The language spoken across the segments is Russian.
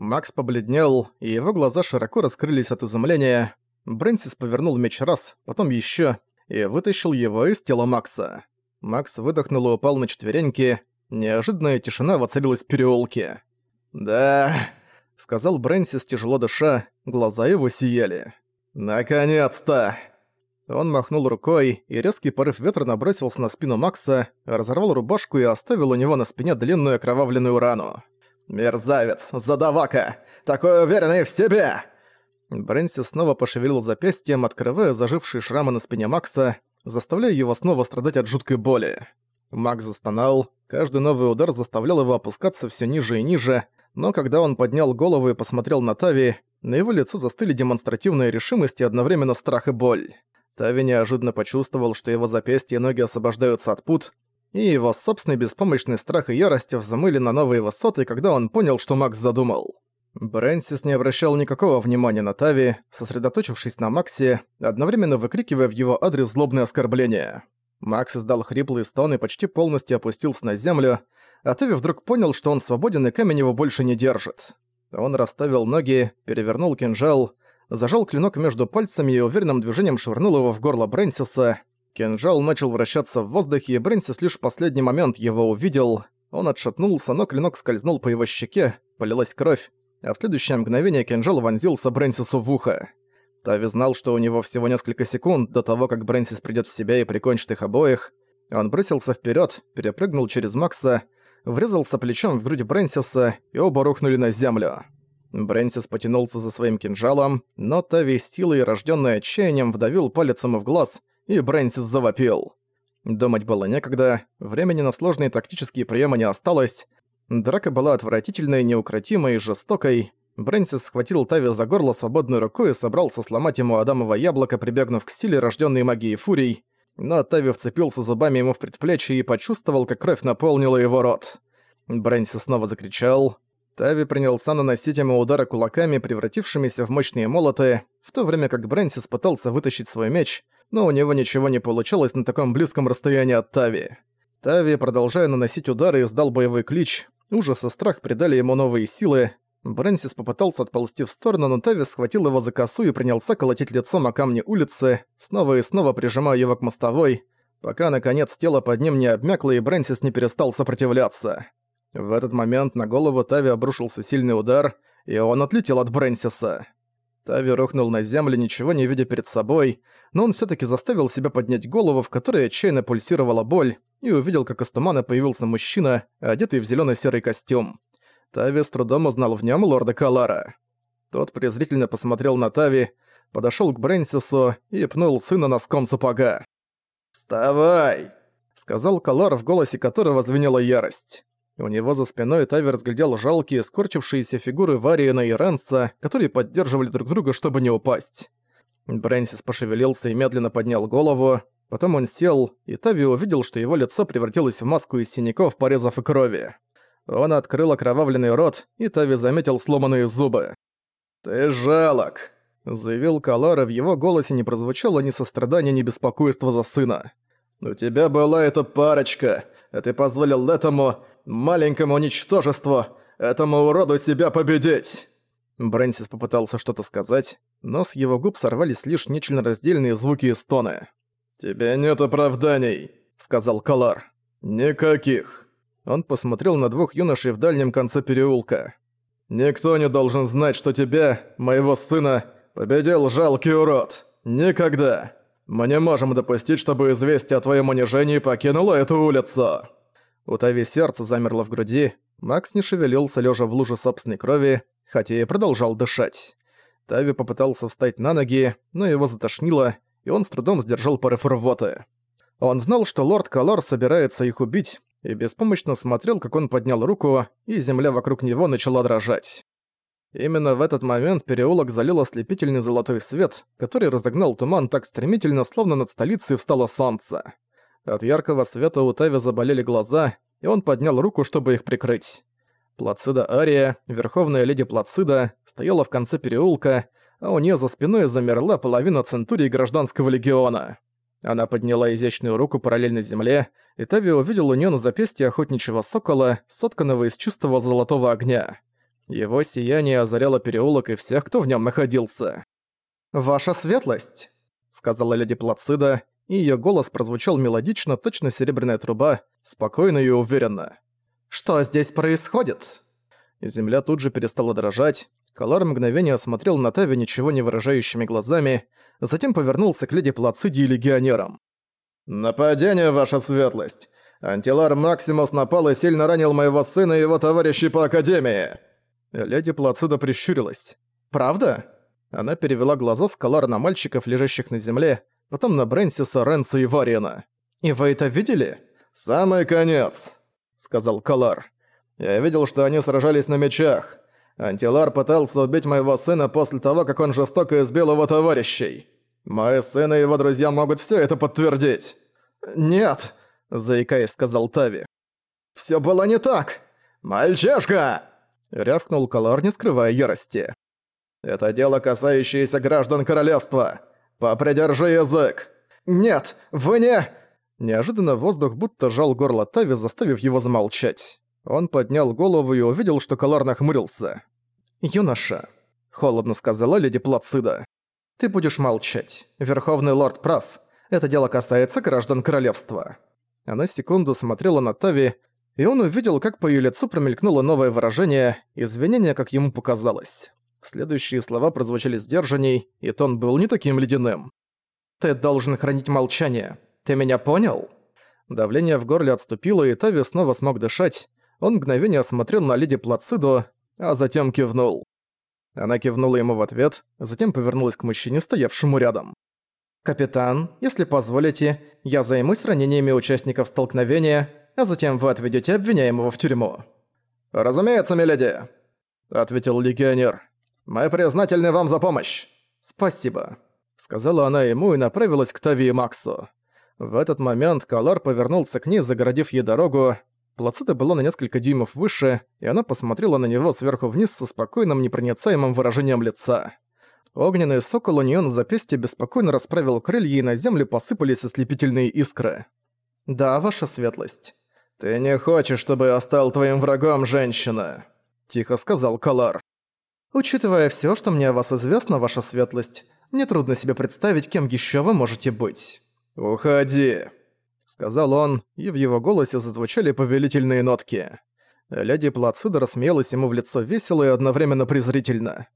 Макс побледнел, и его глаза широко раскрылись от изумления. Брэнсис повернул меч раз, потом еще, и вытащил его из тела Макса. Макс выдохнул и упал на четвереньки. Неожиданная тишина воцарилась в переулке. «Да...» — сказал Брэнсис, тяжело дыша, глаза его сияли. «Наконец-то!» Он махнул рукой, и резкий порыв ветра набросился на спину Макса, разорвал рубашку и оставил у него на спине длинную окровавленную рану. «Мерзавец! Задавака! Такой уверенный в себе!» Брэнси снова пошевелил запястьем, открывая зажившие шрамы на спине Макса, заставляя его снова страдать от жуткой боли. Макс застонал, каждый новый удар заставлял его опускаться все ниже и ниже, но когда он поднял голову и посмотрел на Тави, на его лице застыли демонстративная решимость и одновременно страх и боль. Тави неожиданно почувствовал, что его запястья и ноги освобождаются от пут, и его собственный беспомощный страх и ярость взмыли на новые высоты, когда он понял, что Макс задумал. Брэнсис не обращал никакого внимания на Тави, сосредоточившись на Максе, одновременно выкрикивая в его адрес злобные оскорбления. Макс издал хриплый стон и почти полностью опустился на землю, а Тави вдруг понял, что он свободен и камень его больше не держит. Он расставил ноги, перевернул кинжал, зажал клинок между пальцами и уверенным движением швырнул его в горло Брэнсиса. Кинжал начал вращаться в воздухе, и Брэнсис лишь в последний момент его увидел. Он отшатнулся, но клинок скользнул по его щеке, полилась кровь, а в следующее мгновение кинжал вонзился Брэнсису в ухо. Тави знал, что у него всего несколько секунд до того, как Брэнсис придёт в себя и прикончит их обоих. Он бросился вперёд, перепрыгнул через Макса, врезался плечом в грудь Брэнсиса, и оба рухнули на землю. Брэнсис потянулся за своим кинжалом, но Тави силой, рождённой отчаянием, вдавил палец ему в глаз, и Брэнсис завопил. Думать было некогда, времени на сложные тактические приемы не осталось, Драка была отвратительной, неукротимой и жестокой. Брэнсис схватил Тави за горло свободной рукой и собрался сломать ему Адамово яблоко, прибегнув к силе, рожденной магией фурий. Но Тави вцепился зубами ему в предплечье и почувствовал, как кровь наполнила его рот. Брэнсис снова закричал. Тави принялся наносить ему удары кулаками, превратившимися в мощные молоты, в то время как Брэнсис пытался вытащить свой меч, но у него ничего не получалось на таком близком расстоянии от Тави. Тави, продолжая наносить удары, издал боевой клич, Ужас и страх придали ему новые силы. Брэнсис попытался отползти в сторону, но Тавис схватил его за косу и принялся колотить лицом о камни улицы, снова и снова прижимая его к мостовой, пока, наконец, тело под ним не обмякло и Брэнсис не перестал сопротивляться. В этот момент на голову Тави обрушился сильный удар, и он отлетел от Брэнсиса. Тави рухнул на землю, ничего не видя перед собой, но он все таки заставил себя поднять голову, в которой отчаянно пульсировала боль, и увидел, как из тумана появился мужчина, одетый в зелено серый костюм. Тави с трудом узнал в нем лорда Калара. Тот презрительно посмотрел на Тави, подошел к Брэнсису и пнул сына носком сапога. «Вставай!» — сказал Калар, в голосе которого звенела ярость. У него за спиной Тави разглядел жалкие, скорчившиеся фигуры Вариена и Ренса, которые поддерживали друг друга, чтобы не упасть. Брэнсис пошевелился и медленно поднял голову. Потом он сел, и Тави увидел, что его лицо превратилось в маску из синяков, порезов и крови. Он открыл окровавленный рот, и Тави заметил сломанные зубы. «Ты жалок», — заявил Калара, в его голосе не прозвучало ни сострадания, ни беспокойства за сына. «У тебя была эта парочка, а ты позволил этому маленькому ничтожеству, этому уроду себя победить!» Брэнсис попытался что-то сказать, но с его губ сорвались лишь нечленораздельные звуки и стоны. «Тебе нет оправданий», — сказал Калар. «Никаких». Он посмотрел на двух юношей в дальнем конце переулка. «Никто не должен знать, что тебя, моего сына, победил жалкий урод. Никогда. Мы не можем допустить, чтобы известие о твоем унижении покинуло эту улицу». У Тави сердце замерло в груди, Макс не шевелился, лежа в луже собственной крови, хотя и продолжал дышать. Тави попытался встать на ноги, но его затошнило, и он с трудом сдержал порыв рвоты. Он знал, что лорд Калор собирается их убить, и беспомощно смотрел, как он поднял руку, и земля вокруг него начала дрожать. Именно в этот момент переулок залил ослепительный золотой свет, который разогнал туман так стремительно, словно над столицей встало солнце. От яркого света у Тави заболели глаза, и он поднял руку, чтобы их прикрыть. Плацида Ария, верховная леди Плацида, стояла в конце переулка, а у нее за спиной замерла половина центурии гражданского легиона. Она подняла изящную руку параллельно земле, и Тави увидел у нее на запястье охотничьего сокола, сотканного из чистого золотого огня. Его сияние озаряло переулок и всех, кто в нем находился. «Ваша светлость!» — сказала леди Плацида, и ее голос прозвучал мелодично, точно серебряная труба, спокойно и уверенно. «Что здесь происходит?» Земля тут же перестала дрожать. Калар мгновение осмотрел на Тави ничего не выражающими глазами, затем повернулся к леди Плациде и легионерам. «Нападение, ваша светлость! Антилар Максимус напал и сильно ранил моего сына и его товарищей по Академии!» Леди Плацида прищурилась. «Правда?» Она перевела глаза с Калара на мальчиков, лежащих на земле, потом на Брэнсиса, Ренса и Вариена. «И вы это видели?» «Самый конец», — сказал Калар. «Я видел, что они сражались на мечах. Антилар пытался убить моего сына после того, как он жестоко избил его товарищей. Мои сын и его друзья могут все это подтвердить». «Нет», — заикаясь, сказал Тави. «Всё было не так! Мальчишка!» — рявкнул Калар, не скрывая ярости. «Это дело, касающееся граждан королевства. Попридержи язык!» «Нет, вы не...» Неожиданно воздух будто жал горло Тави, заставив его замолчать. Он поднял голову и увидел, что Калар нахмурился. «Юноша», — холодно сказала леди Плацида, — «ты будешь молчать. Верховный лорд прав. Это дело касается граждан королевства». Она секунду смотрела на Тави, и он увидел, как по её лицу промелькнуло новое выражение, извинение, как ему показалось. Следующие слова прозвучали сдержанней, и тон был не таким ледяным. «Ты должен хранить молчание. Ты меня понял?» Давление в горле отступило, и Тави снова смог дышать. Он мгновение осмотрел на леди Плациду, а затем кивнул. Она кивнула ему в ответ, затем повернулась к мужчине, стоявшему рядом. «Капитан, если позволите, я займусь ранениями участников столкновения, а затем вы отведете обвиняемого в тюрьму». «Разумеется, миледи», — ответил легионер. «Мы признательны вам за помощь!» «Спасибо», — сказала она ему и направилась к Тави и Максу. В этот момент Калар повернулся к ней, загородив ей дорогу. Плацита была на несколько дюймов выше, и она посмотрела на него сверху вниз со спокойным непроницаемым выражением лица. Огненный сокол у неё на запястье беспокойно расправил крылья, и на землю посыпались ослепительные искры. «Да, ваша светлость». «Ты не хочешь, чтобы я стал твоим врагом, женщина?» – тихо сказал Калар. Учитывая все, что мне о вас известно, ваша светлость, мне трудно себе представить, кем еще вы можете быть». «Уходи», — сказал он, и в его голосе зазвучали повелительные нотки. Леди Плацида рассмеялась ему в лицо весело и одновременно презрительно.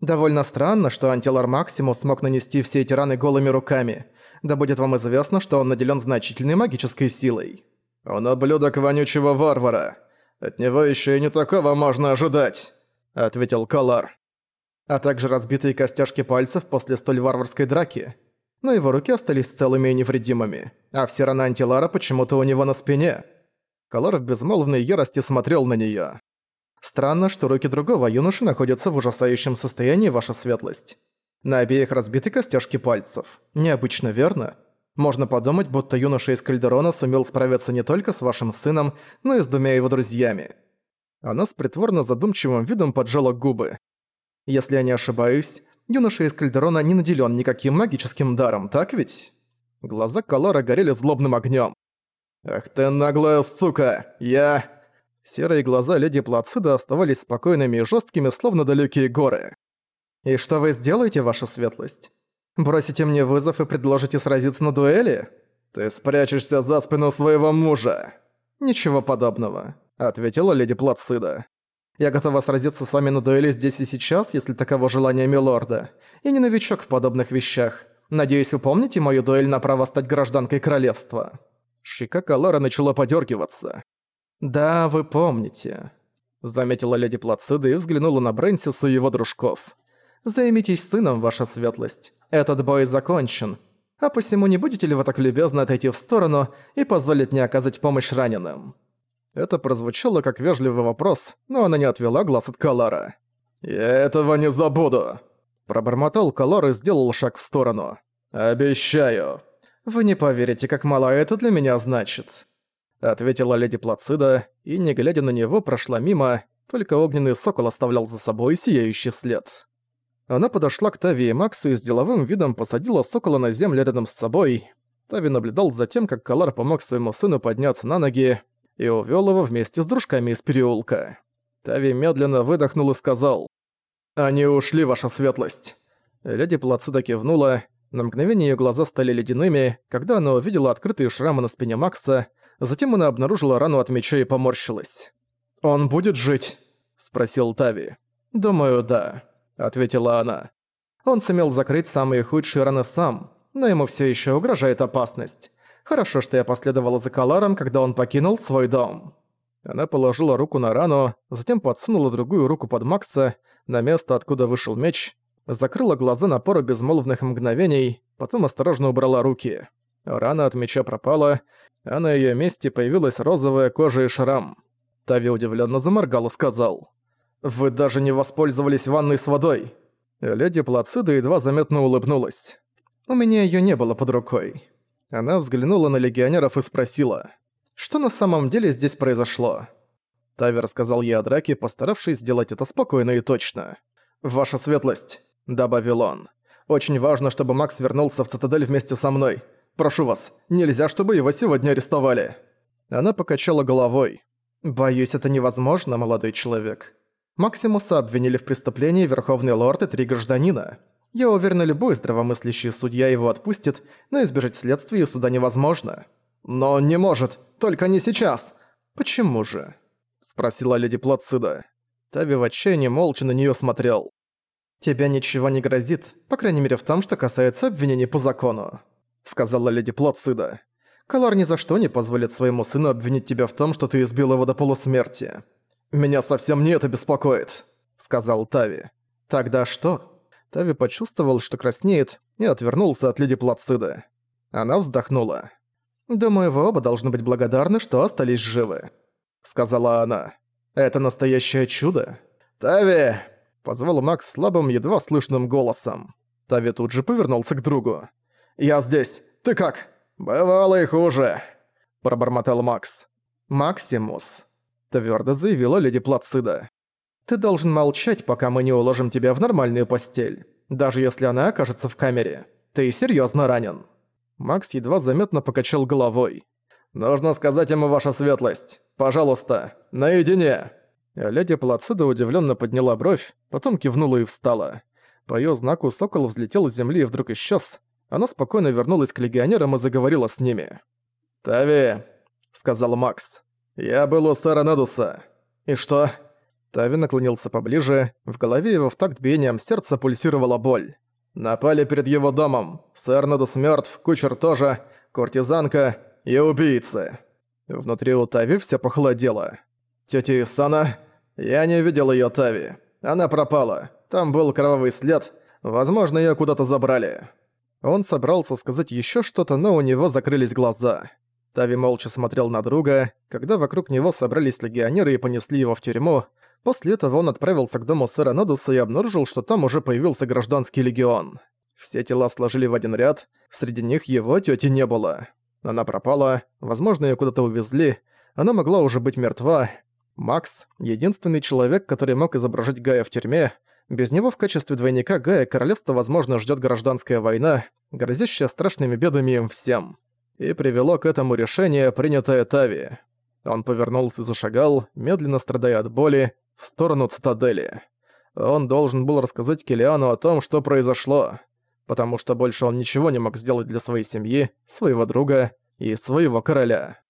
«Довольно странно, что Антилар Максимус смог нанести все эти раны голыми руками. Да будет вам известно, что он наделен значительной магической силой». «Он ублюдок вонючего варвара. От него еще и не такого можно ожидать» ответил Калар. А также разбитые костяшки пальцев после столь варварской драки. Но его руки остались целыми и невредимыми, а все раны Антилара почему-то у него на спине. Калар в безмолвной ярости смотрел на неё. Странно, что руки другого юноши находятся в ужасающем состоянии, ваша светлость. На обеих разбиты костяшки пальцев. Необычно, верно? Можно подумать, будто юноша из Кальдерона сумел справиться не только с вашим сыном, но и с двумя его друзьями. Она с притворно задумчивым видом поджала губы. «Если я не ошибаюсь, юноша из Кальдерона не наделен никаким магическим даром, так ведь?» Глаза Калора горели злобным огнем. «Ах ты наглая сука! Я...» Серые глаза леди Плацида оставались спокойными и жесткими, словно далекие горы. «И что вы сделаете, ваша светлость? Бросите мне вызов и предложите сразиться на дуэли? Ты спрячешься за спину своего мужа!» «Ничего подобного ответила леди Плацида. «Я готова сразиться с вами на дуэли здесь и сейчас, если таково желание милорда. Я не новичок в подобных вещах. Надеюсь, вы помните мою дуэль на право стать гражданкой королевства?» Щека Калара начала подергиваться. «Да, вы помните», — заметила леди Плацида и взглянула на Брэнсиса и его дружков. «Займитесь сыном, ваша светлость. Этот бой закончен. А посему не будете ли вы так любезны отойти в сторону и позволить мне оказать помощь раненым?» Это прозвучало как вежливый вопрос, но она не отвела глаз от Калара. «Я этого не забуду!» Пробормотал Калар и сделал шаг в сторону. «Обещаю!» «Вы не поверите, как мало это для меня значит!» Ответила леди Плацида, и, не глядя на него, прошла мимо, только огненный сокол оставлял за собой сияющий след. Она подошла к Тави и Максу и с деловым видом посадила сокола на землю рядом с собой. Тави наблюдал за тем, как Калар помог своему сыну подняться на ноги, и увёл его вместе с дружками из переулка. Тави медленно выдохнул и сказал. «Они ушли, ваша светлость». Леди Плацида кивнула. На мгновение её глаза стали ледяными, когда она увидела открытые шрамы на спине Макса, затем она обнаружила рану от меча и поморщилась. «Он будет жить?» – спросил Тави. «Думаю, да», – ответила она. «Он сумел закрыть самые худшие раны сам, но ему всё ещё угрожает опасность. Хорошо, что я последовала за Каларом, когда он покинул свой дом». Она положила руку на рану, затем подсунула другую руку под Макса, на место, откуда вышел меч, закрыла глаза на пару безмолвных мгновений, потом осторожно убрала руки. Рана от меча пропала, а на её месте появилась розовая кожа и шрам. Тави удивлённо заморгал и сказал. «Вы даже не воспользовались ванной с водой!» Леди Плацида едва заметно улыбнулась. «У меня её не было под рукой». Она взглянула на легионеров и спросила. «Что на самом деле здесь произошло?» Тави рассказал ей о драке, постаравшись сделать это спокойно и точно. «Ваша светлость», — добавил он. «Очень важно, чтобы Макс вернулся в цитадель вместе со мной. Прошу вас, нельзя, чтобы его сегодня арестовали». Она покачала головой. «Боюсь, это невозможно, молодой человек. Максимуса обвинили в преступлении Верховный Лорд и три гражданина. Я уверена, любой здравомыслящий судья его отпустит, но избежать следствия и суда невозможно». «Но не может, только не сейчас!» «Почему же?» – спросила леди Плацида. Тави в отчаянии молча на неё смотрел. «Тебя ничего не грозит, по крайней мере в том, что касается обвинений по закону», – сказала леди Плацида. Калар ни за что не позволит своему сыну обвинить тебя в том, что ты избил его до полусмерти. Меня совсем не это беспокоит, сказал Тави. Тогда что? Тави почувствовал, что краснеет, и отвернулся от леди Плациды. Она вздохнула. «Думаю, вы оба должны быть благодарны, что остались живы», — сказала она. «Это настоящее чудо». «Тави!» — позвал Макс слабым, едва слышным голосом. Тави тут же повернулся к другу. «Я здесь. Ты как?» «Бывало и хуже», — пробормотал Макс. «Максимус», — твёрдо заявила леди Плацида. «Ты должен молчать, пока мы не уложим тебя в нормальную постель, даже если она окажется в камере. Ты серьёзно ранен». Макс едва заметно покачал головой. «Нужно сказать ему ваша светлость. Пожалуйста, наедине!» Леди Плацида удивлённо подняла бровь, потом кивнула и встала. По её знаку сокол взлетел с земли и вдруг исчез, она спокойно вернулась к легионерам и заговорила с ними. «Тави», — сказал Макс, — «я был у сэра Недуса». «И что?» Тави наклонился поближе, в голове его в такт биением сердца пульсировала боль. «Напали перед его домом. Сэр Недус мертв, кучер тоже, куртизанка и убийцы». Внутри у Тави все похолодело. «Тётя Исана? Я не видел её Тави. Она пропала. Там был кровавый след. Возможно, её куда-то забрали». Он собрался сказать еще что-то, но у него закрылись глаза. Тави молча смотрел на друга, когда вокруг него собрались легионеры и понесли его в тюрьму. После этого он отправился к дому сэра Надуса и обнаружил, что там уже появился гражданский легион. Все тела сложили в один ряд, среди них его тети не было. Она пропала, возможно, ее куда-то увезли, она могла уже быть мертва. Макс — единственный человек, который мог изображать Гая в тюрьме, без него в качестве двойника Гая королевство, возможно, ждет гражданская война, грозящая страшными бедами им всем. И привело к этому решение, принятое Тави. Он повернулся и зашагал, медленно страдая от боли, в сторону цитадели. Он должен был рассказать Килиану о том, что произошло, потому что больше он ничего не мог сделать для своей семьи, своего друга и своего короля.